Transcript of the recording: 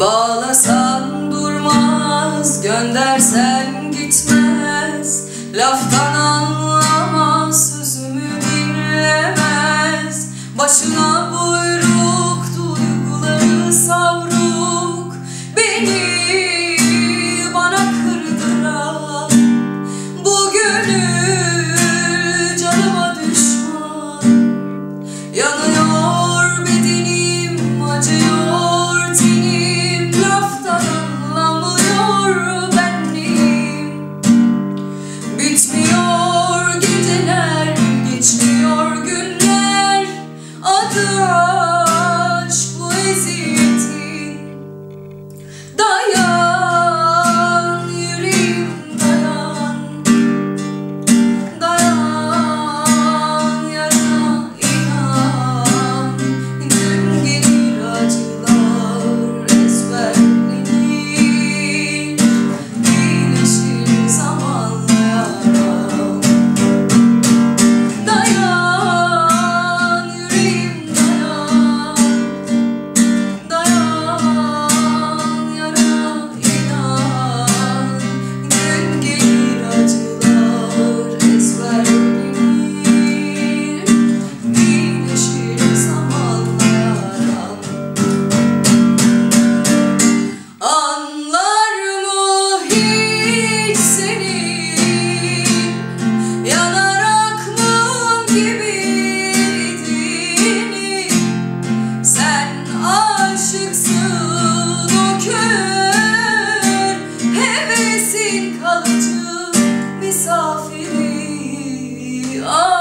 Bağlasan durmaz, göndersen gitmez. Laftan çıksın o kör Hevesin kalıcı misafiri ah.